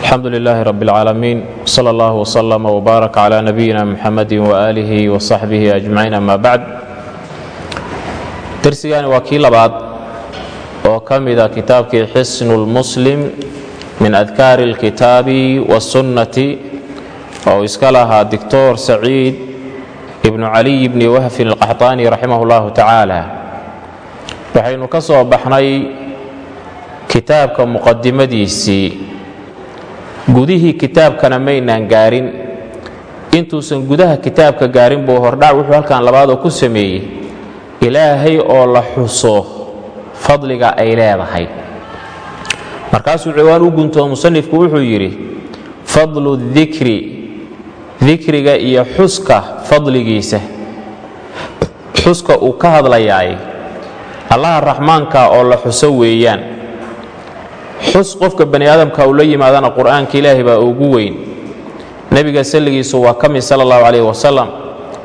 alxamdu lilaahi rab اlcaalamiin sala allah wslama wbaarak cla nabiyina muxamadi waaalihi wasaxbihi ajmaciin ama bacd dersigani waa kii labaad oo ka mida kitaabkii xisnu lmuslim min adkaari اlkitaabi wاsunnati oo iska lahaa doctor saciid ibnu caliy bni wahfin alqaxطaani raximah اllahu tacaala waxaynu ka soo baxnay kitaabka muqadimadiisii gudihii kitaabkana maynaan gaarin. Intuusan gudaha kitaabka gaarin buu hordhac wuxuu halkan labaadoo ku sameeyey. Ilaahay oo la xuso fadliga ay leedahay. Markaasuu ciwaan u guntoo musanifku wuxuu yidhi fadlu dikri dikriga iyo xuska fadligiisa. Xuska uu ka hadlayaay allaha raxmaanka oo la xuso weeyaan xus qofka bani aadamka uu la yimaadana qur'aanka ilaahay baa ugu weyn. Nebiga salligiisu waa ka mid sala allahu calayh wasalam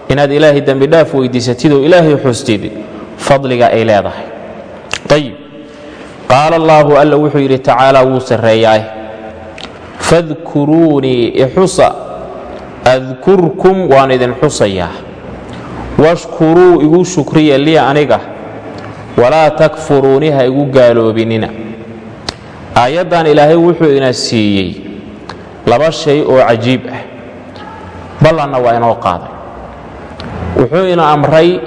inaad ilaahay dembidhaaf weydiisatidoo ilaahay xustid fadliga ay leedahay. Ayib qaala allaahu alla wuxuu yidhi tacaala wuu sarreeyaay. Fadkuruunii ixusa adkurkum waan idin xusayaa. Washkuruu igu shukriya lii aniga. Walaa takfuruuni ha igu gaaloobinina aayaddan ilaahay wuxuu ina siiyey laba shay oo cajiib ah. Ballanna waa inoo qaaday. Wuxuu ina amray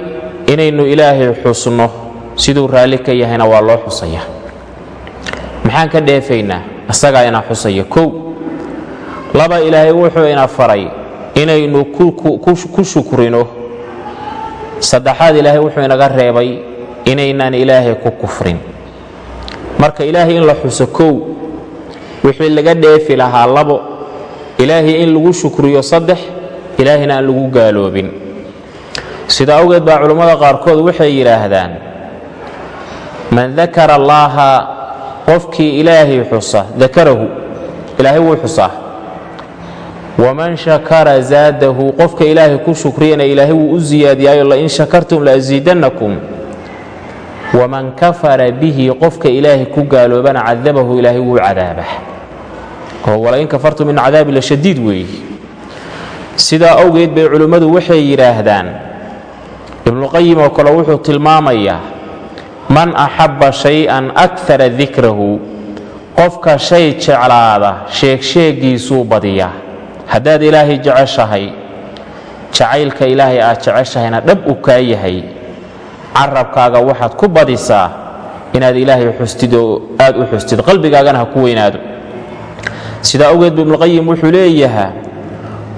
inaynu ilaahay xusno. Siduu raalli ka yahayna waa loo xusayaa maxaan ka dheefaynaa? Isagaa ina xusaya. Kow laba ilaahay wuxuu ina faray inaynu ku shukrino. Saddexaad ilaahay wuxuu inaga reebay inaynaan ilaahay ku kufrin marka ilaahay in la xuso kow wixii laga dheefi lahaa labo ilaahay in lagu shukriyo saddex ilaahayna aan lagu gaaloobin. Sida awgeed baa culammada qaarkood waxay yidhaahdaan man dakara allaaha qofkii ilaahay xusa dakarahu ilaahay wuu xusaa. Waman shakara zaadahu qofka ilaahay ku shukriyana ilaahay wuu u siyaadiyaayo lain shakartum laasiidannakum waman kafara bihi qofka ilaahay ku gaaloobana cadabahu ilaahay wuu cadaabaa oo walain kafartum min cadaabi la shadiid sidaa awgeed bay culimmadu waxay yidhaahdaan ibnuqayim oo kale wuxuu tilmaamayaa man axabba shay-an akara dikrahu qofka shay jeclaada sheegsheegiisuu badiyaa haddaad ilaahay jeceshahay jacaylka ilaahay aad jeceshahayna dhab u kaa yahay carabkaaga waxaad ku badisaa inaad ilaahay xustid oo aad u xustid qalbigaagana ha ku weynaado. Sidaa awgeed bu ibnuqayim wuxuu leeyahaa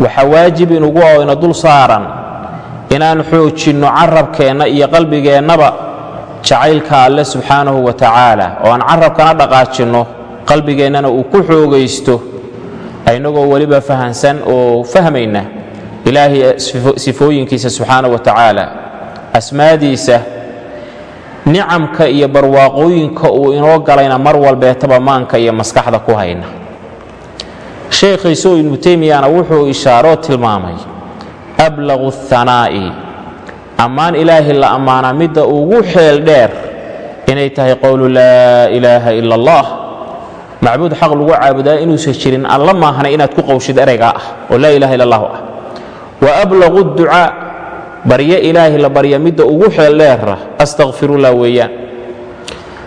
waxaa waajib inugu oo ina dul saaran inaan xoojinno carabkeenna iyo qalbigeennaba jacaylka alle subxaanahu wa tacaala oo aan carabkana dhaqaajinno qalbigeennana uu ku xoogaysto inagoo weliba fahansan oo fahmayna ilaahay sifooyinkiisa subxaanahu wa tacaala asmaadiisa nicamka iyo barwaaqooyinka uu inoo galayna mar walbeetaba maanka iyo maskaxda ku hayna. Sheekhiisoo ibnu teymiyana wuxuu ishaaroo tilmaamay ablaqu hanaa'i ammaan ilaahay la ammaanaa midda ugu xeel dheer inay tahay qowlu laa ilaaha ila allah. Macbuud xaq lagu caabudaa inuusan jirin alla maahna inaad ku qowshid ereygaa ah oo laa ilaha illa allahu ah. Wa ablaqu ducaa baryo ilaahi la barya midda ugu xeel dheera astakfirullah weeyaan.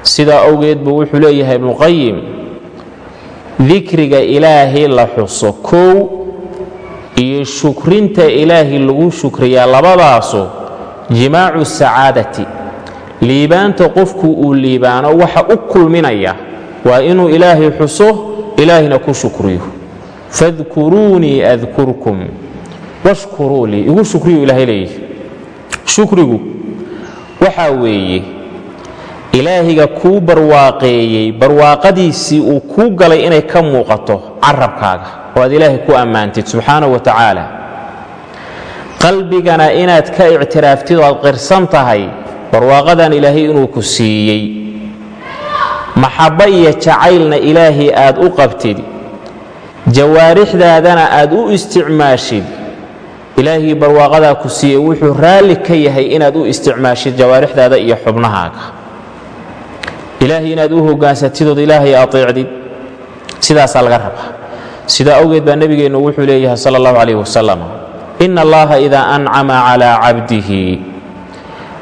Sidaa awgeed buu wuxuu leeyahay ibnuqayim dikriga ilaahay la xuso kow iyo shukrinta ilaahi lagu shukriyaa labadaasu jimaacu sacaadati liibaanta qofku uu liibaano waxa u kulminaya waa inuu ilaahay xuso ilaahina ku shukriyo. Fadkuruunii adkurkum washkuruu lii igu shukriyu ilaahay leeyihi shukrigu waxaa weeye ilaahiga kuu barwaaqeeyey barwaaqadiisii uu kuu galay inay ka muuqato carabkaaga oo aad ilaahay ku ammaantid subxaanahu wa tacaala. Qalbigana inaad ka ictiraaftid oo aad qirsan tahay barwaaqadan ilaahay inuu ku siiyey. Maxabba iyo jacaylna ilaahay aad u qabtid. Jawaarixdaadana aad u isticmaashid ilaahii barwaaqadaa ku siiyey wuxuu raalli ka yahay inaad u isticmaashid jawaarixdaada iyo xubnahaaga. Ilaahay inaad u hogaansatidood ilaahay ateecdid sidaasaa laga rabaa sidaa awgeed baa nebigeennu wuxuu leeyahay sala allahu calayh wasalam ina allaha idaa ancama calaa cabdihi.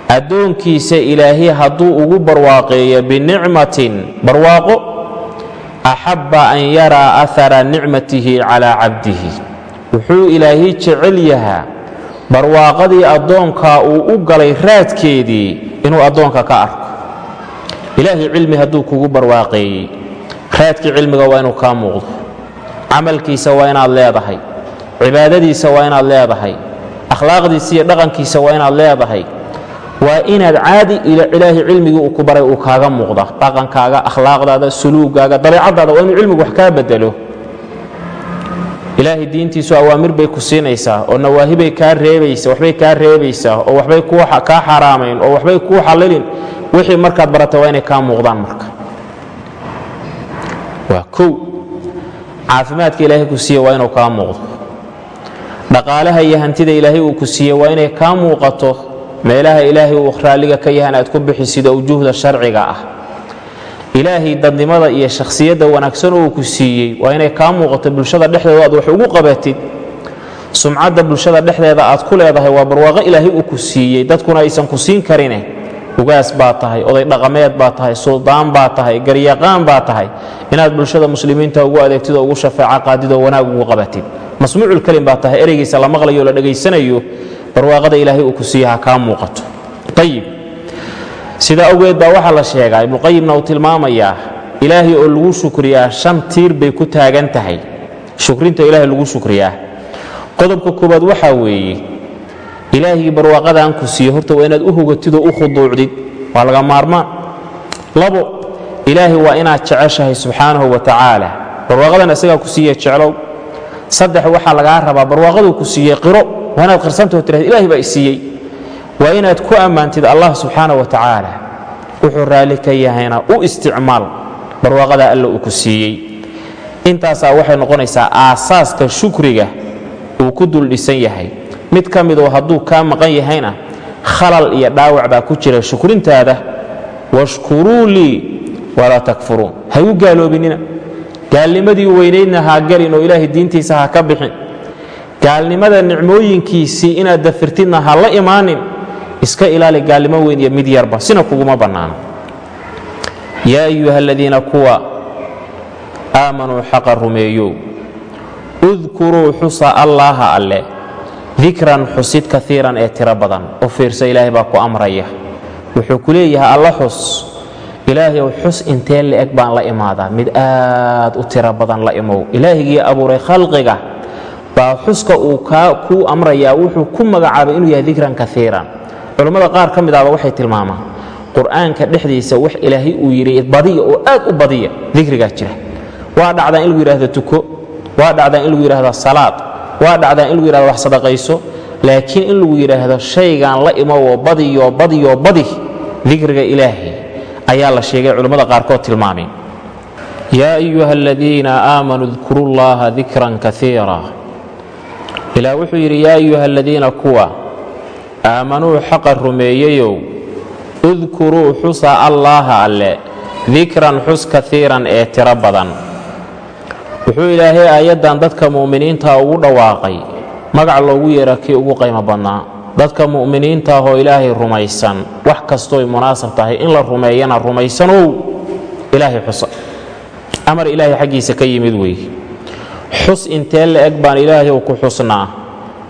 Addoonkiisa ilaahay hadduu ugu barwaaqeeyo binicmatin barwaaqo axabba an yaraa ahara nicmatihi calaa cabdihi wuxuu ilaahay jecel yahaa barwaaqadii addoonkaa uu u galay raadkeedii inuu addoonka ka arko. Ilaahay cilmi hadduu kugu barwaaqeeyey raadkii cilmiga waa inuu kaa muuqdo. Camalkiisa waa inaad leedahay cibaadadiisa waa inaad leedahay akhlaaqdiisa iyo dhaqankiisa waa inaad leedahay. Waa inaad caadi ilaahay cilmigii uu ku baray uu kaaga muuqda dhaqankaaga akhlaaqdaada suluugaaga dabeicadaada waa inuu cilmigu wax kaa bedelo ilaahay diintiisu awaamir bay ku siinaysaa oo nawaahibay kaa reebaysa waxbay kaa reebaysaa oo waxbay kaa xaraamayn oo waxbay kuu xallilin wixii markaad baratay waa inay kaa muuqdaan marka. Waa kow. Caafimaadka ilaahay ku siiye waa inuu kaa muuqdo. Dhaqaalaha iyo hantida ilaahay uu ku siiye waa inay kaa muuqato. Meelaha ilaahay uu raalliga ka yahan aad ku bixisid oo sharciga ah ilaahay dadnimada iyo shakhsiyadda wanaagsan uu ku siiyey waa inay kaa muuqato bulshada dhexdeeda aad wax ugu qabatid. Sumcadda bulshada dhexdeeda aad ku leedahay waa barwaaqo ilaahay uu ku siiyey. Dadkuna aysan ku siin karine. Ugaas baa tahay oday dhaqameed baa tahay suldaan baa tahay garyaqaan baa tahay. Inaad bulshada muslimiinta ugu adeegtid oo ugu shafaaco qaadid oo wanaag ugu qabatid. Masmuuculkelim baa tahay ereygiisa la maqlayo o la dhegaysanayo barwaaqada ilaahay uu ku siiya ha kaa muuqato. Ayib sidaa awgeed baa waxaa la sheegaa ibnuqayimna uu tilmaamayaa ilaahay oo lagu shukriyaa shan tiir bay ku taagan tahay. Shukrinta ilaahay lagu shukriyaa qodobka koowaad waxaa weeye ilaahigii barwaaqadaan ku siiye horta waa inaad u hogatid oo u khuduucdid. Waa laga maarmaan labo ilaahay waa inaad jeceshahay subxaanahu wa tacaala. Barwaaqadan isagaa ku siiye jeclow. Saddex waxaa lagaa rabaa barwaaqaduu ku siiyey qiro. Waa inaad qirsantao tirahd ilahay baa i siiyey waa inaad ku ammaantid allah subxaana wa tacaala wuxuu raalli ka yahayna u isticmaal barwaaqadaa alla uu ku siiyey. Intaasaa waxay noqonaysaa aasaaska shukriga uu ku dul dhisan yahay. Mid ka midoo hadduu kaa maqan yahayna khalal iyo dhaawac baa ku jira shukrintaada. Washkuruu lii walaa takfuruun. Ha u gaaloobinina gaalnimadii weynaydna ha galin oo ilaahay diintiisa ha ka bixin. Gaalnimada nicmooyinkiisii inaad dafirtidna ha la imaanin iska ilaali gaalnimo weyn iyo mid yarba sina kuguma bannaano yaa ayuha aladiina kuwa aamanuu xaqa rumeeyow udkuruu xusa allaaha alle. Dikran xusid kaiiran ee tiro badan. U fiirsa ilaahay baa ku amraya. Wuxuu ku leeyahay alla xus. Ilaahayow xus intee la-eg baan la imaadaa? Mid aad u tiro badan la imow. Ilaahigii abuuray khalqiga baa xuska uu kuu amrayaa. Wuxuu ku magacaabay inuu yahay dikran kaiiran culammada qaar ka mid ahba waxay tilmaamaan qur'aanka dhexdiisa wax ilaahay uu yidhi badiya oo aad u badiya dikrigaa jira. Waa dhacdaa in lagu yidhahdo tuko waa dhacdaa in lagu yidhahdo salaad waa dhacdaa in lagu yidhahdo wax sadaqayso laakiin in lagu yidhaahdo shaygan la imowoo badiyoo badiyoo badi dikriga ilaahay ayaa la sheegay culammada qaarkood tilmaameen. Yaa ayuha aladiina aamanuu dkuru llaha dikran kaiira ilaah wuxuu yidhi yaa ayuha aladiina kuwa aamanuu xaqa rumeeyeyow udkuruu xusa allaaha alle dikran xus kaiiran ee tiro badan. Wuxuu ilaahay aayaddan dadka mu'miniinta ugu dhawaaqay magac loogu yeera kii ugu qaymo badnaa. Dadka mu'miniinta ahoo ilaahay rumaysan wax kastooy munaasab tahay in la rumeeyana rumaysanow. Ilaahay xusa. Amar ilaahay xaggiisa ka yimid weeye xus intee la eg baan ilaahay ku xusnaa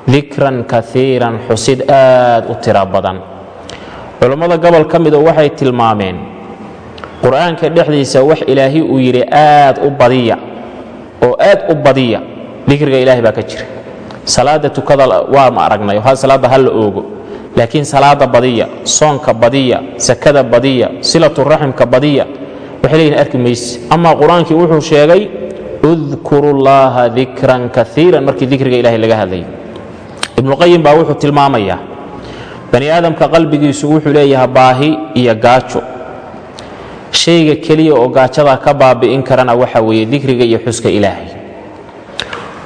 dikran kaiiran xusid aad u tiro badan. Culammada gobol ka mida waxay tilmaameen qur'aanka dhexdiisa wax ilaahay uu yidhi aad u badiya oo aad u badiya dikriga ilaahay baa ka jira. Salaada tukada waa ma aragnay salaadda ha la oogo laakiin salaada badiya soonka badiya sakada badiya silaturaximka badiya waxay leeyihiin arki mayse amaa qur'aankii wuxuu sheegay udkuru llaha dikran kaiiran markii dikriga ilahay laga hadlayay ibnuqayim baa wuxuu tilmaamayaa bani aadamka qalbigiisu wuxuu leeyahay baahi iyo gaajo. Shayga keliya oo gaajada ka baabi'in karana waxa weeye dikriga iyo xuska ilaahay.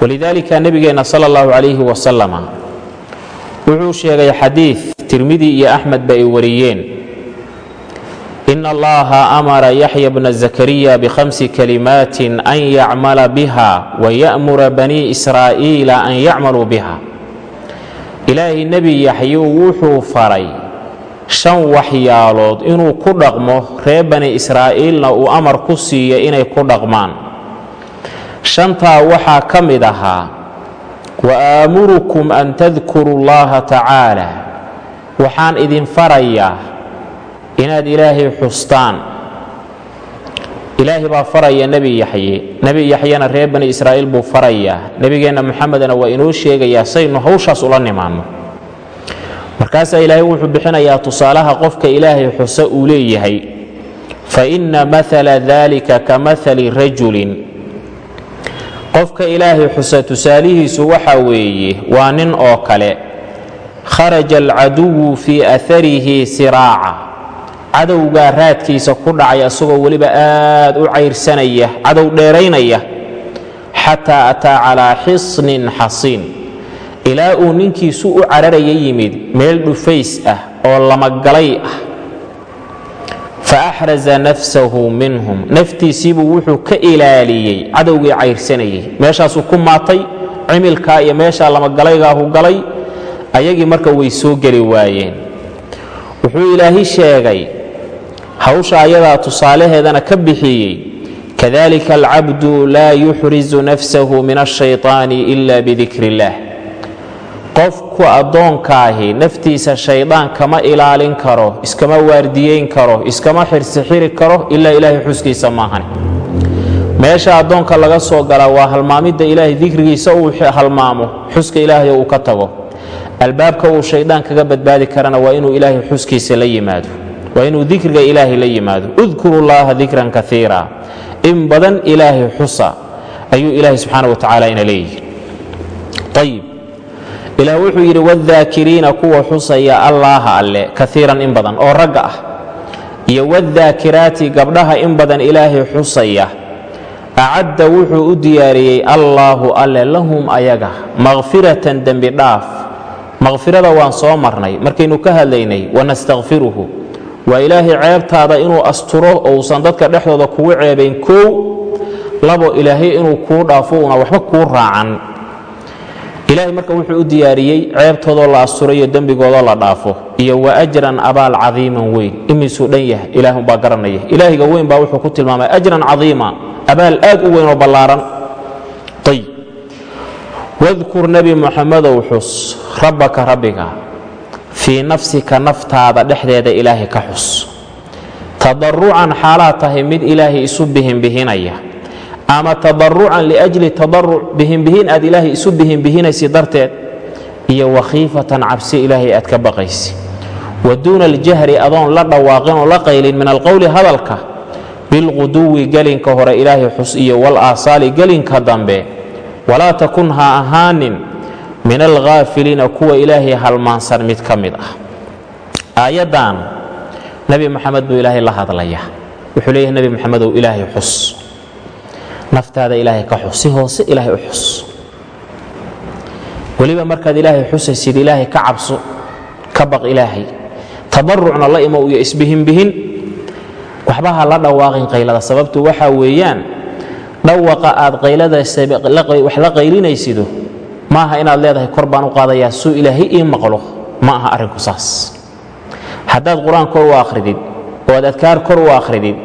Walidaalika nebigeenna sala allahu calayhi wasalama wuxuu sheegay xadiid tirmidi iyo axmedba ay wariyeen. In allaha amara yaxya bna zakariya bikhamsi kalimaatin an yacmala biha waya'mura banii israa'iila an yacmaluu biha ilaahay nebi yaxyu wuxuu faray shan waxyaalood inuu ku dhaqmo reer bani israa'iilna uu amar ku siiyo inay ku dhaqmaan. Shantaa waxaa ka mid ahaa wa aamurukum an tadkuruu llaha tacaala. Waxaan idin farayaa inaad ilaahay xustaan ilaahay baa faraya nebi yaxye nebi yaxyena reer bani israa'iil buu farayaa nebigeenna moxamedna waa inoo sheegayaa saynu hawshaas ula nimaanno markaasaa ilaahay wuxuu bixinayaa tusaalaha qofka ilaahay xuso uu leeyahay. Fa inna maala dalika ka maali rajulin. Qofka ilaahay xusa tusaalihiisu waxa weeye waa nin oo kale. Kharaja alcaduwu fii aarihi siraaca cadowgaa raadkiisa ku dhacay asagoo weliba aad u cayrsanaya cadow dheeraynaya xataa ataa calaa xisnin xasiin. Ilaa uu ninkiisu u cararaya yimid meel dhufays ah oo lamagalay ah. Fa axraza nafsahu minhum. Naftiisiibuu wuxuu ka ilaaliyey cadowgii cayrsanayay meeshaasuu ku maatay cimilkaa iyo meeshaa lamagalaygahu galay ayagii marka way soo geli waayeen. Wuxuu ilaahi sheegay hawsha ayadaa tusaalaheedana ka bixiyey kadalika alcabdu laa yuxrizu nafsahu min ashayطaani ila bidikr اllah qofku addoonkaahi naftiisa shaydaan kama ilaalin karo iskama waardiyeyn karo iskama xirsixiri karo ilaa ilaahay xuskiisa maahan meesha addoonka laga soo galaa waa halmaamidda ilaahay dikrigiisa uu halmaamo xuska ilaahay uu ka tago. Albaabka uu shaydaan kaga badbaadi karana waa inuu ilaahay xuskiisa la yimaado waa inuu dikriga ilaahay la yimaado. Udkuru llaha dikran kaiira in badan ilaahay xusa ayuu ilaahay subxaana wa tacaala ina leeyihi ayib ilaah wuxuu yidhi wاdaakiriina kuwa xusaya allaaha alle kaiiran in badan oo ragga ah. Iyo wاdaakiraati gabdhaha in badan ilaahay xusaya. Acadda wuxuu u diyaariyey allaahu alle lahum ayaga makfiratan dembi dhaaf. Makfirada waan soo marnay markaynu ka hadlaynay wanastakfiruhu waa ilaahay ceebtaada inuu asturo oo uusan dadka dhexdooda kugu ceebayn kow. Labo ilaahay inuu kuu dhaafo una waxba kuu raacan. Ilaahay marka wuxuu u diyaariyey ceebtoodoo la asturayo dembigoodoo la dhaafo. Iyo wa ajran abaal cadiiman weyn. Imisuu dhan yahay ilaahunbaa garanaya. Ilaahiga weyn baa wuxuu ku tilmaamay ajran cadiima abaal aad u weyn oo ballaaran. Ayb wadkur nebi muxamedow xus rabbaka rabbiga fii nafsika naftaada dhexdeeda ilaahay ka xus. Tadarucan xaalaad tahay mid ilaahay isu bihinbihinaya ama tadarucan liajli tadaruc bihinbihin aad ilaahay isu bihinbihinaysi darteed iyo wakhiifatan cabsi ilaahay aad ka baqaysi. Wa duuna aljahri adoon la dhawaaqin oo la qaylin min alqowli hadalka bilquduwi gelinka hore ilaahay xus iyo walaasaali gelinka dambe. Walaa takun ha ahaanin min alghaafiliina kuwa ilaahay halmaansan mid ka mid ah. Aayaddan nebi moxamed buu ilaahay la hadlaya wuxuu leeyahay nebi moxamedow ilaahay xus. Naftaada ilaahay ka xus si hoose ilaahay u xus. Weliba markaad ilaahay xusaysid ilaahay ka cabso ka baq ilaahay. Tadarucna la imo iyo isbihinbihin. Waxba ha la dhawaaqin qaylada sababtu waxa weeyaan dhawaqa aad qayladaas wax la qaylinaysido maaha inaad leedahay kor baan u qaadayaa suu ilaahay ii maqlo. Ma aha arrinku saas. Haddaad qur'aan kor u akhridid oo aad adkaar kor u akhridid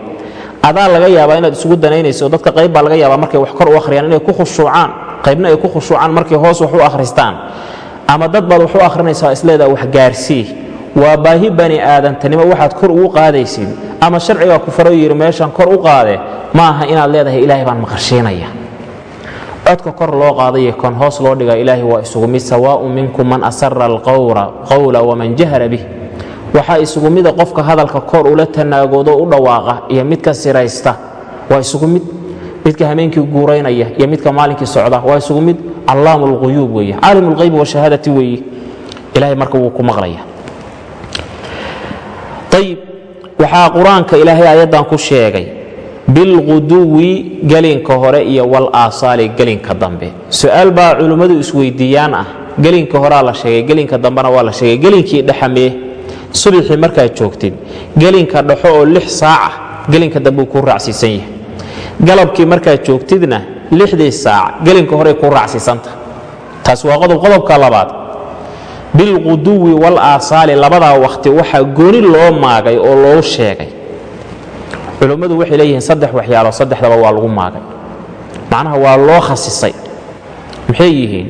adaa laga yaabaa inaad isugu danaynayso dadka qayb baa laga yaabaa markay wax kor u akhriyaan inay ku khushuucaan qaybna ay ku khushuucaan markay hoos wax u akhristaan. Ama dad baad wax u akhrinaysaa isleedaa wax gaarsii waa baahi bani aadantanimo waxaad kor ugu qaadaysid. Ama sharcigaa ku faro yidhi meeshan kor u qaade ma aha inaad leedahay ilaahay baan maqarshiinaya codka kor loo qaadayo kon hoos loo dhiga ilaahay waa isugu mid sawaa'un minkum man asara alqawla waman jahara bih waxaa isugu mida qofka hadalka kor ula tanaagoodo u dhawaaqa iyo midka siraysta waa isugu mid. Midka hameenkii guuraynaya iyo midka maalinkii socda waa isugu mid. Allaamu lquyuub weeye caalim lqaybi washahaadati weeye. Ilahay marka wuu ku maqlaya ayib waxaa qur'aanka ilaahay aayaddan ku sheegay bilquduwi gelinka hore iyo walaasaali gelinka dambe. Su'aal baa culimmadu isweydiiyaan ah. Gelinka horaa la sheegay gelinka dambena waa la sheegay. Gelinkii dhexamee subaxii markaad joogtid gelinka dhaxo oo lix saaca gelinka dambuu kuu raacsiisan yahay. Galabkii markaad joogtidna lixdii saac gelinka horey kuu raacsiisanta. Taas waa qodob qodobka labaad. Bilquduwi wal aasaali labadaa wakhti waxaa gooni loo maagay oo loo sheegay culummadu waxay leeyihiin saddex waxyaalood saddexdaba waa lagu maagay. Macnaha waa loo khasisay. Maxay yihiin?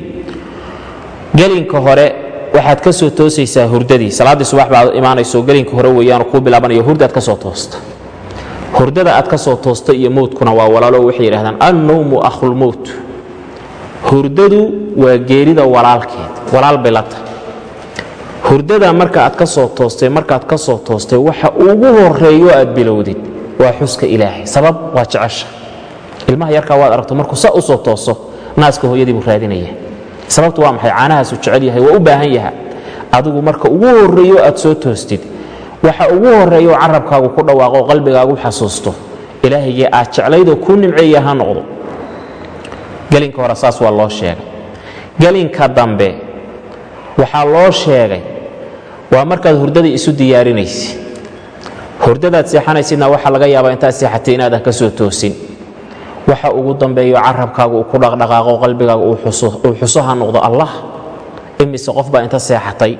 Gelinka hore waxaad ka soo toosaysaa hurdadii. Salaaddii subax baad imaanayso gelinka hore weeyaan kuu bilaabanayo hurdaad ka soo toosta. Hurdada aad ka soo toosta iyo mowdkuna waa walaalo waxay yidhahdaan annowmu akhulmowt hurdadu waa geerida walaalkeed walaal bay la tahay hurdada marka aad ka soo toostay markaad ka soo toostay waxa ugu horeeyo aad bilowdid waa xuska ilaahay. Sabab waa jecesha. Ilmaha yarkaa waad aragto markuu sa u soo tooso naaska hooyadii buu raadinaya. Sababtu waa maxay? Caanahaasu jecel yahay waa u baahan yaha adigu marka ugu horeeyo aad soo toostid waxa ugu horeeyo carabkaagu ku dhawaaqo qalbigaagu xasuusto ilaahayee aad jeclaydoo kuu nimceeya ha noqdo. Gelinka hore saas waa loo sheegay. Gelinka dambe waxaa loo sheegay waa markaad hurdada isu diyaarinaysid hurdadaad seexanaysidna waxaa laga yaabaa intaad seexatay inaadan ka soo toosin. Waxa ugu dambeeyo carabkaagu uu ku dhaqdhaqaaqo qalbigaagu uu xuso ha noqdo allah. Imise qof baa inta seexatay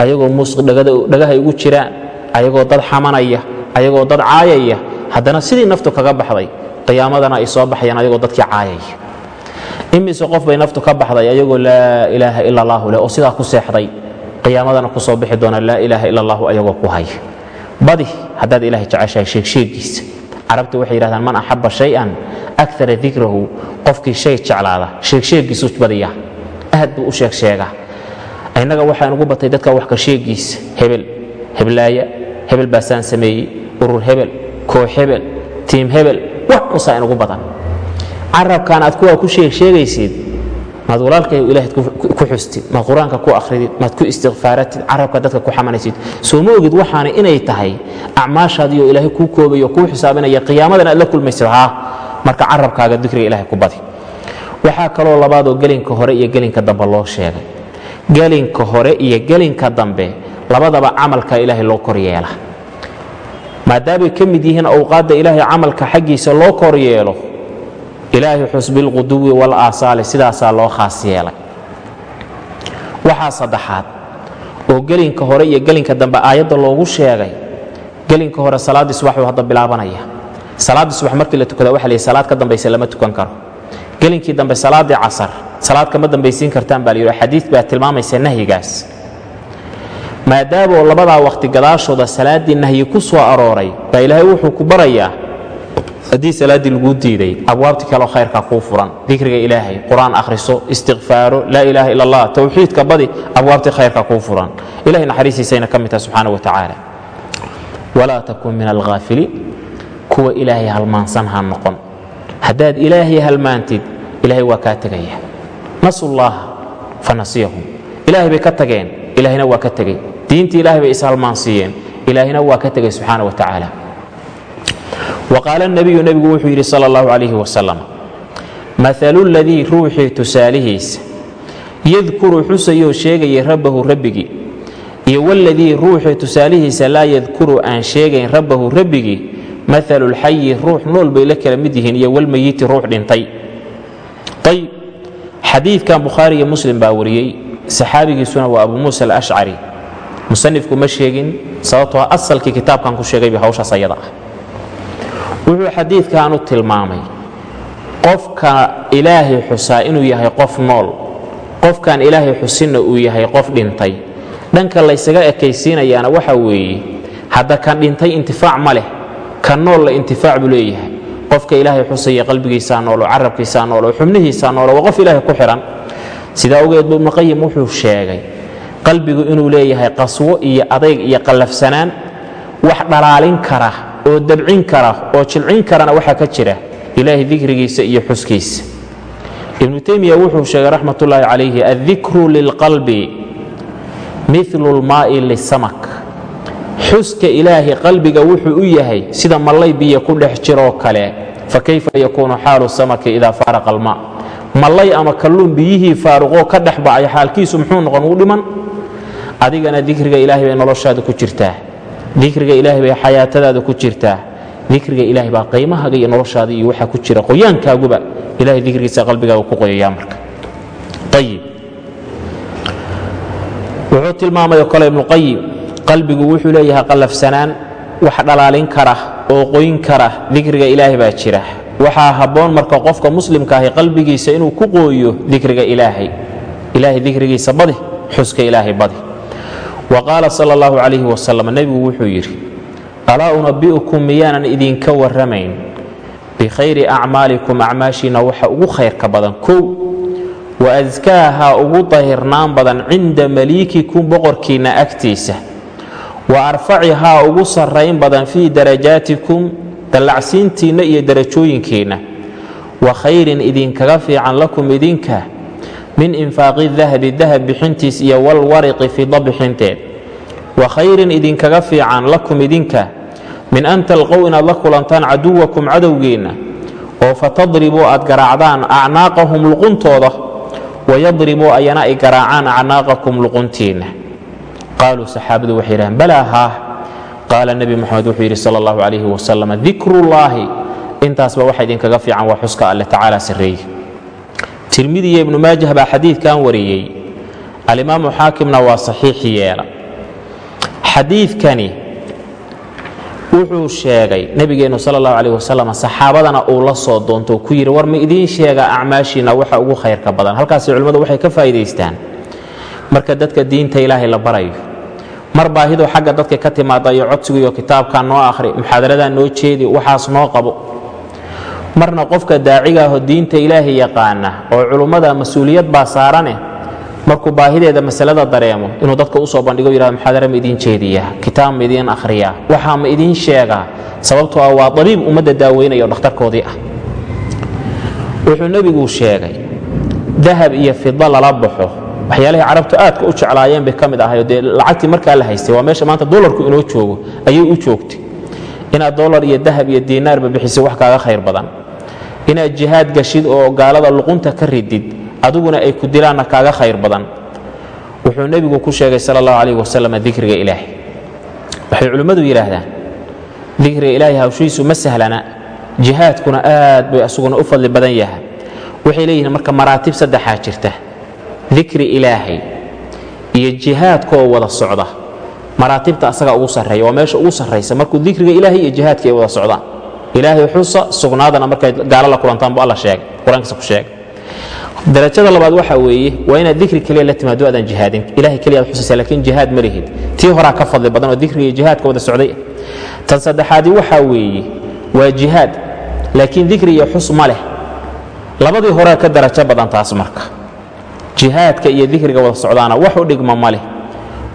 ayagoo muusiq dhagaha igu jiraan ayagoo dad xamanaya ayagoo dad caayaya haddana sidii naftu kaga baxday qiyaamadana ay soo baxayaan ayagoo dadkii caayaya. Imise qof bay naftu ka baxday ayagoo laa ilaaha ila allahu leh oo sidaa ku seexday qiyaamadana ku bixi doona laa ilaaha ila allahu ayagoo ku haya badi haddaad ilahay jeceshahay sheegsheegiisa carabta waxay yidhahdaan man axaba shay-an akara dikrahu qofkii shay jeclaada sheegsheegiisu badiya aad buu u sheegsheegaa innaga waxaan ugu batay dadka wax ka sheegiisa hebel heblaaya hebel baasaan sameeyey urur hebel koox hebel tiim hebel wax usaa inugu badan. Carabkan aad kuwaa ku sheegsheegaysid maad walaalkay ilaahad ku xustid maad qur'aanka ku akhridid maad ku istikfaaratid carabka dadka ku xamanaysid. Soo ma ogid waxaana inay tahay acmaashaadiioo ilaahay kuu koobayo kuu xisaabinaya qiyaamadan aad la kulmaysid? Haa marka carabkaaga dikriga ilahay ku badi. Waxaa kaloo labaadoo gelinka hore iyo gelinka dambe loo sheegay. Gelinka hore iyo gelinka dambe labadaba camalka ilaahay loo kor yeela. Maadaamay ka mid yihiin awqaadda ilaahay camalka xaggiisa loo kor ilaahay xus bilquduwi walaasaali sidaasaa loo khaas yeelay. Waxaa saddexaad oo gelinka hore iyo gelinka dambe aayadda loogu sheegay gelinka hore salaaddii subax buu hadda bilaabanaya. Salaaddii subax markii la tukada waxa la salaad ka dambaysa lama tukan karo. Gelinkii dambe salaaddii casar salaad kama dambaysiin kartaan baa la yidhi xadiid baa tilmaamaysa nahyigaas. Maadaamoo labadaa wakhti gadaashooda salaaddii nahyi ku soo arooray baa ilaahay wuxuu ku barayaa haddii salaaddii laguu diiday abwaabti kaleo khayrka kuu furan. Dikriga ilaahay qur'aan akhriso istikfaaro laa ilaaha ila allah towxiidka badi abwaabtii khayrka kuu furan. Ilahay naxariistiisayna ka mid taha subxaana wa tacaala. Walaa takun min alghaafiliin. Kuwa ilaahay halmaansan ha noqon. Haddaad ilaahay halmaantid ilaahay waa kaa tegaya nasu llaaha fanasiyahum. Ilaahay bay ka tageen ilaahayna waa ka tegey. Diintii ilahay bay ishalmaansiiyeen ilaahayna waa ka tegay subxaana wa tacaala waqaala nebiyu nebigu wuxuu yidhi sala allahu calayhi wasalam mataluladii ruuxii tusaalihiisa yadkuru xusayou sheegaya rabbahu rabbigii iyo waladii ruuxii tusaalihiisa laa yadkuru aan sheegayn rabbahu rabbigii maalulxayi ruux nool bay la kala mid yihiin iyo walmayiti ruux dhintay ayb xadiidkan bukhaari iyo muslim baa wariyey saxaabigiisuna waa abu muusa alashcari musanifku ma sheegin sababtoo asalkii kitaabkan ku sheegayba hawshaas ayada ah wuxuu xadiidkan u tilmaamay qofka ilaahay xusaa inuu yahay qof nool qofkan ilaahay xusinna uu yahay qof dhintay. Dhanka laysaga ekaysiinayaana waxa weeye hadda kan dhintay intifaac ma leh kan noolla intifaac buu leeyahay. Qofka ilaahay xusaya qalbigiisaa nool oo carabkiisaa nool oo xubnihiisaa nool waa qof ilaahay ku xihan sidaa ogeed bu ibnuqayim wuxuu sheegay qalbigu inuu leeyahay qaswo iyo adayg iyo qallafsanaan wax dhalaalin kara oo dabcin kara oo jilcin karana waxaa ka jira ilaahay dikrigiisa iyo xuskiisa. Ibnu teymiya wuxuu sheegay raxmat ullaahi calayhi addikru lilqalbi milu lmaa'i lisamak xuska ilaahay qalbiga wuxuu u yahay sida mallay biyo ku dhex jiroo kale. Fa kayfa yakuunu xaalu samaki idaa faaraqa almaa mallay ama kalluun biyihii faaruqoo ka dhex bacay xaalkiisu muxuu noqon uu dhiman? Adigana dikriga ilaahay bay noloshaada ku jirtaa dikriga ilaahay bay xayaatadaada ku jirtaa. Dikriga ilaahay baa qiimahaaga iyo noloshaada iyo waxaa ku jira qoyaankaaguba ilahay dikrigiisa qalbigaaga ku qoyayaa marka. Ayib wuxuu tilmaamay oo kale ibnuqayim qalbigu wuxuu leeyahay qallafsanaan wax dhalaalin kara oo qoyn kara dikriga ilaahay baa jira. Waxaa habboon marka qofka muslimka ahi qalbigiisa inuu ku qooyo dikriga ilaahay. Ilaahay dikrigiisa badi xuska ilaahay badi wa qaala sal allahu calayhi wasalam nebigu wuxuu yidhi alaa unabi'ukum miyaanan idinka warramayn bikhayri acmaalikum acmaashiinna waxa ugu khayrka badan kow wa adkaaha ugu dahirnaan badan cinda maliikikum boqorkiinna agtiisa wa arfacihaa ugu sarrayn badan fii darajaatikum dallacsiintiinna iyo darajooyinkiinna wa khayrin idinkaga fiican lakum idinka min infaaqi dahabi dahab bixintiis iyo walwariqi fida bixinteed. Wa khayrin idinkaga fiican lakum idinka min an talqow inaad la kulantaan caduwakum cadowgeenna oo fatadribuu aad garaacdaan acnaaqahum luquntooda wayadribuu ayana ay garaacaan acnaaqakum luquntiinna qaaluu saxaabadu waxay yidhahaan balaa haah qaala nebi moxamed wuxuu yidhi sal allahu calayhi wasalam dikrullaahi intaasba waxa idinkaga fiican waa xuska alle tacaala sarreeye tirmidi iyo ibnu maajah baa xadiidkan wariyey. Alimaamu xaakimna waa saxiix yeela. Xadiidkani wuxuu sheegay nebigeennu sal allahu calayh wasalam saxaabadana uu la soo doonto ku yidhi war ma idiin sheega acmaashiinna waxa ugu khayrka badan. Halkaasi culimmadu waxay ka faa'iidaystaan. Marka dadka diinta ilaahay la barayo mar baahidu xagga dadka ka timaada iyo codsigu iyo kitaabkan noo akhri muxaadaradan noo jeedi waxaas noo qabo marna qofka daaciga aho diinta ilaahay yaqaana oo culummada mas'uuliyad baa saarane markuu baahideeda masalada dareemo inuu dadka u soo bandhigo yidhahdo muxaadara ma idiin jeediyaa? Kitaab ma idiin akhriyaa? Waxaa ma idiin sheegaa? Sababtoo ah waa dabiib ummadda daaweynaya oo dhakhtarkoodii ah. Wuxuu nebigu sheegay dahab iyo fida lala baxo waxyaalihii carabtu aadka u jeclaayeen bay ka mid ahayo dee lacagtii markaa la haystay waa meesha maanta dolarku inoo joogo ayay u joogtay inaad dolar iyo dahab iyo diinaarba bixisay wax kaaga khayr badan. Inaad jihaad gashid oo gaalada luqunta ka ridid adiguna ay ku dilaanna kaaga khayr badan. Wuxuu nebigu ku sheegay sal allahu calayh wasalam dikriga ilaahay. Waxay culimmadu yidhaahdaan dikriga ilaahay hawshiisu ma sahlana jihaadkuna aad bay asuguna u fadli badan yahay. Waxay leeyihiin marka maraatib saddexaa jirta dikri ilaahay iyo jihaadkaoo wada socda maraatibta asaga ugu sarreeya waa meesha ugu sarraysa markuu dikriga ilaahay iyo jihaadka ay wada socdaan. Ilaahay xusa sugnaadana markay gaalo la kulantaan bu alla sheegay qur'aankiisa ku sheegay. Darajada labaad waxa weeye waa inaad dikri keliya la timaado aadan jihaadin. Ilahay keliya aad xusaysa laakiin jihaad ma lihid. Tii horaa ka fadli badan oo dikriga iyo jihaadka wada socday. Tan saddexaadii waxaa weeye waa jihaad laakiin dikri iyo xus ma leh. Labadii horea ka darajo badan taas marka. Jihaadka iyo dikriga wada socdaana wax u dhigma ma leh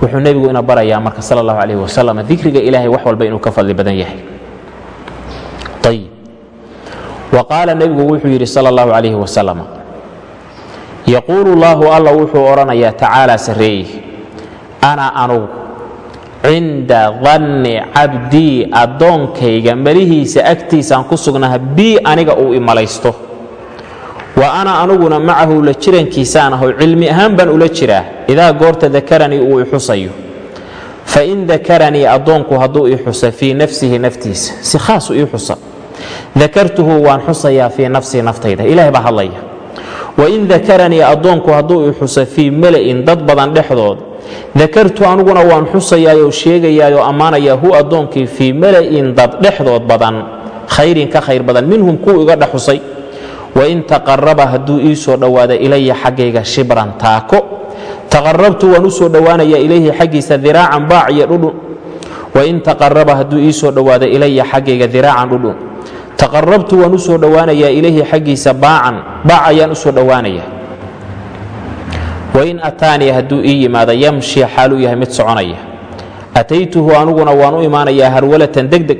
wuxuu nebigu ina barayaa marka sal allahu calayh wasalam dikriga ilaahay wax walba inuu ka fadli badan yahay. Ayib wa qaala nebigu wuxuu yidhi sal allahu calayhi wasalam yaquulu llaahu alla wuxuu odhanayaa tacaalaa sarreeye ana anugu cinda danni cabdii addoonkayga malihiisa agtiisaan ku sugnaha bii aniga uu imalaysto wa ana anuguna macahu la jirankiisaan aho cilmi ahaan baan ula jiraa idaa goorta dakaranii uu i xusayo. Fain dakaranii addoonku hadduu ii xusa fii nafsihi naftiisa si khaasu ii xusa. Dakartuhu waan xusayaa fii nafsii naftayda ilahay baa hadlaya. Wain dakaranii addoonku hadduu i xusa fii mala'in dad badan dhexdood dakartu aniguna waan xusayaayoo sheegayaayoo ammaanayaa hu addoonkii fii mala'in dad dhexdood badan khayrin ka khayr badan minhum kuu iga dhex xusay wain taqaraba hadduu ii soo dhowaada ilaya xaggayga shibran taako. Taqarabtu waan u soo dhowaanayaa ilayhi xaggiisa diraacan baac iyo dhudhun wain taqaraba hadduu ii soo dhowaado ilaya xaggayga diraacan dhudhun taqarabtu waan u soo dhowaanayaa ilayhi xaggiisa baacan baac ayaan u soo wain ataanii hadduu ii yimaado yamshi xaaluu yahay mid soconaya. Ataytuhu aniguna waan u imaanayaa harwalatan degdeg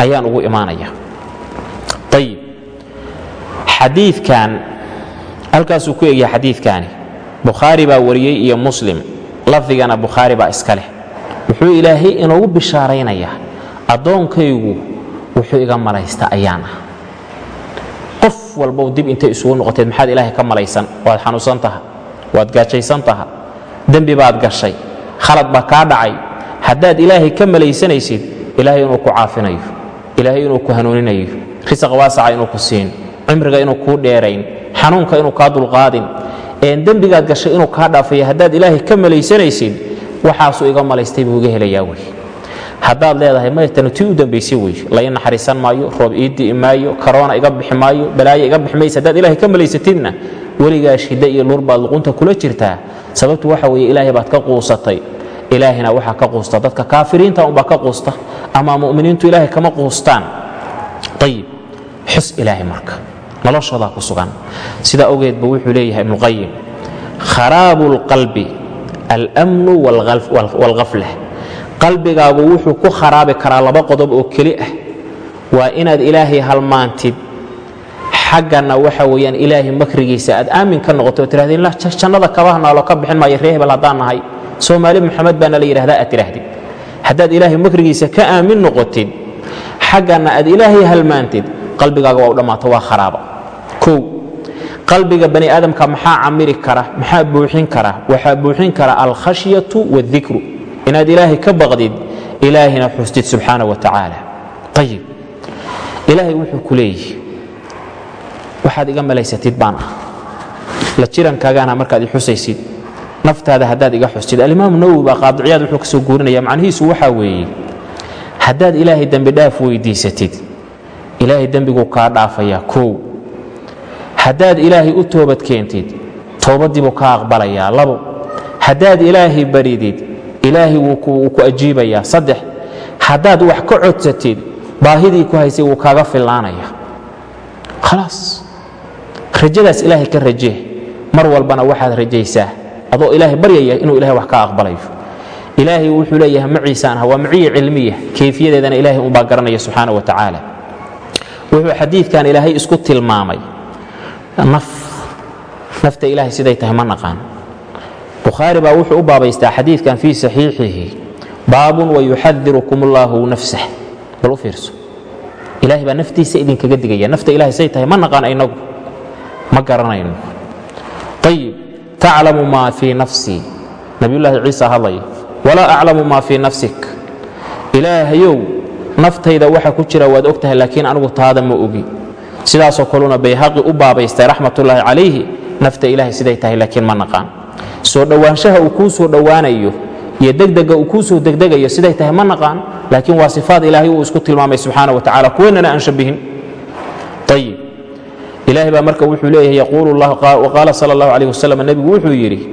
ayaan ugu imaanaya. Ayib xadiidkan halkaasuu ku egyahay xadiidkaani. Bukhaari baa wariyey iyo muslim. Lafdigana bukhaari baa iska leh. Wuxuu ilaahay inoogu bishaaraynayaa addoonkaygu wuxuu iga malaysta ayaan ah qof walbow dib intay isugu noqoteed maxaad ilaahay ka malaysan? Waad xanuunsan taha waad gaajaysan taha dembi baad gashay? Khalad baa kaa dhacay? Haddaad ilaahay ka malaysanaysid ilaahay inuu ku caafinayo. Ilaahay inuu ku hanuuninayo. Risaq waasaca inuu ku siin cimriga inuu kuu dheerayn xanuunka inuu kaa dulqaadin dembigaad gashay inuu kaa dhaafaya haddaad ilaahay ka malaysanaysid waxaasuu iga malaystay buu iga helayaa wey. Haddaad leedahay maya tanu tii u dambaysay wey. La ii naxariisan maayo roob ii di'i maayo karoona iga bixi maayo balaayo iga bixi maysa haddaad ilaahay ka malaysatidna weligaa shidda iyo lur baad luqunta kula jirtaa. Sababtu waxa weeye ilaahay baad ka quusatay. Ilaahina waxaa ka quusta. Dadka kaafiriinta unbaa ka quusta. Ama mu'miniintu ilaahay kama quustaan. Ayib xus ilaahay marka noloshoodaa ku sugan. Sidaa ogeedba wuxuu leeyahay ibnuqayim kharaabu lqalbi almnu waalghafla qalbigaagu wuxuu ku kharaabi karaa laba qodob oo keli ah. Waa inaad ilaahay halmaantid. Xaggana waxa weyaan ilaahay makrigiisa aad aamin ka noqoto oo tirahdeen jannada kabaha noolo ka bixin maayo ree hebel haddaan nahay. Soomaali maxamed baana la yidhahdaa aad tidhaahdid haddaad ilaahay makrigiisa ka aamin noqotid xaggana aad ilaahay halmaantid qalbigaaga waa u dhammaato waa kharaaba qalbiga bani aadamka maxaa camiri kara maxaa buuxin kara? Waxaa buuxin kara alkhashyatu waاdikru inaad ilaahay ka baqdid ilaahina xustid subxaana wa tacaala ayib ilaahay wuxuu ku leeyihi waxaad iga malaysatid baan ah. La jirankaagaana markaad i xusaysid naftaada haddaad iga xustid alimaamu nawowi baa qaadiciyaad wuxuu ka guurinaya macnihiisu waxaa weeye haddaad ilaahay dembi dhaaf weydiisatid ilaahay dembiguu kaa dhaafayaa kow haddaad ilaahay u toobad keentid toobaddiibuu kaa aqbalayaa labo haddaad ilaahay baridid ilaahay wuu ku ajiibayaa. Saddex haddaad wax ka codsatid baahidii ku haysay wuu kaaga fillaanaya. Khalaas. Rajadaas ilaahay ka rajee mar walbana waxaad rajaysaa. Adoo ilaahay baryaya inuu ilahay wax ka aqbalayo ilaahay wuxuu leeyahay maciisaan waa maciya cilmiya. Kayfiyadeedana ilaahay unbaa garanaya subxaana wa tacaala. Wuxuu xadiidkan ilaahay isku tilmaamay naf nafta ilaahay siday tahay ma naqaan. Bukhaari baa wuxuu u baabaystaa xadiidkan fii saxiixihi baabun wayuxadirukum allaahu nafsah. Bal u fiirso. Ilaahay baa naftiisa idinkaga digaya. Nafta ilahay say tahay ma naqaan inagu ma garanayno. Ayib taclamu maa fii nafsii nabiyullaahi ciisa hadlaya walaa aclamu maa fii nafsik. Ilaahayow naftayda waxa ku jira waad og tahay laakiin anigu taada ma ogi sidaasoo kaluna bayhaqi u baabaystay raxmatullaahi calayhi nafta ilaahay siday tahay laakiin ma naqaan. Soo dhowaanshaha uu kuu soo dhowaanayo iyo degdega uu kuu soo degdegayo siday tahay ma naqaan laakiin waa sifaad ilaahay uu isku tilmaamay subxaana wa tacala kuwanana aan ayib ilahay baa marka wuxuu leeyahay waqaala sal اllahu alayh wasalam nebigu wuxuu yidhi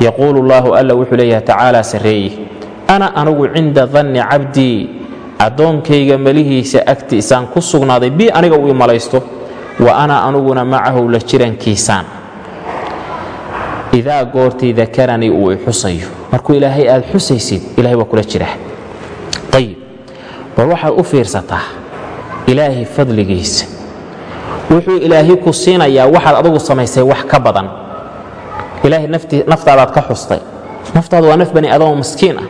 yaquulu اllahu alla wuxuu leeyahay tacaala sarreeye ana anugu cinda danni cabdii addoonkayga melihiisa agtiisaan ku sugnaaday bi aniga uu imalaysto wa ana anuguna macahu la jirankiisaan. Idaa goortii dakaranii uu i xusayo. Markuu ilaahay aad xusaysid ilahay waa kula jira ayib bal waxaad u fiirsataa ilaahay fadligiisa. Wuxuu ilaahay ku siinayaa waxaad adugu samaysay wax ka badan. Ilaahay naftaadaad ka xustay. Naftaadu waa naf bani aadamo maskiin ah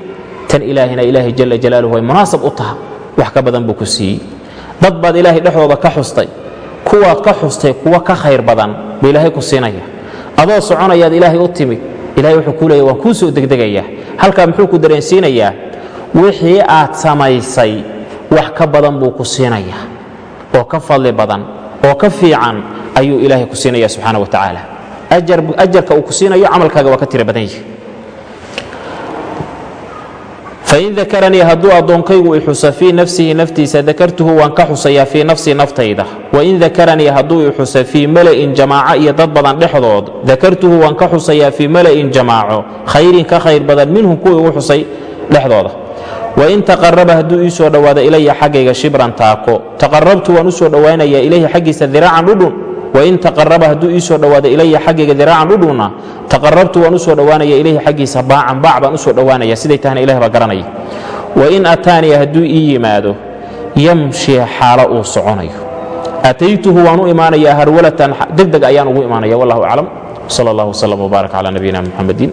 tan ilaahina ilaahay jala jalaaluhu way munaasab u taha wax ka badan buu ku siiyey. Dad baad ilaahay dhexdooda ka xustay kuwaad ka xustay kuwa ka khayr badan buu ilaahay ku siinaya. Adoo soconayaad ilaahay u timid ilahay wuxuu kuu leeya waan kuu soo degdegayaa. Halkaa muxuu ku dareensiinayaa wixii aad samaysay wax ka badan buu ku siinayaa oo ka fadli badan oo ka fiican ayuu ilaahay ku siinaya subxaana wa tacaala. Ajarka uu ku siinayo camalkaaga waa ka tira badan yihi fain dakaranii hadduu addoonkaygu i xusa fii nafsihi naftiisa dakartuhu waan ka xusayaa fii nafsii naftayda wain dakaranii hadduu i xusa fii mala'in jamaaco iyo dad badan dhexdood dakartuhu waan ka xusayaa fii mala'in jamaaco khayrin ka khayr badan minhum kuwii ugu xusay dhexdooda wain taqaraba hadduu ii soo dhowaado ilaya xaggayga shibran taako taqarabtu waan u soo dhowaanayaa ilayhi xaggiisa diraacan dhudhun wain taqaraba hadduu ii soo dhowaado ilaya xaggayga diraacan dhudhunna taqarabtu waan u soo dhowaanaya ilayhi xaggiisa baacan baac baan u soo dhowaanaya. Siday tahna ilah baa garanaya. Wain ataaniya hadduu ii yimaado yamshi xaalo uu soconayo. Ataytuhu waan u imaanayaa harwalatan degdeg ayaan ugu imaanaya wallahu aclam. Sal allah wslam wbaarak cala nabiyina muxamedin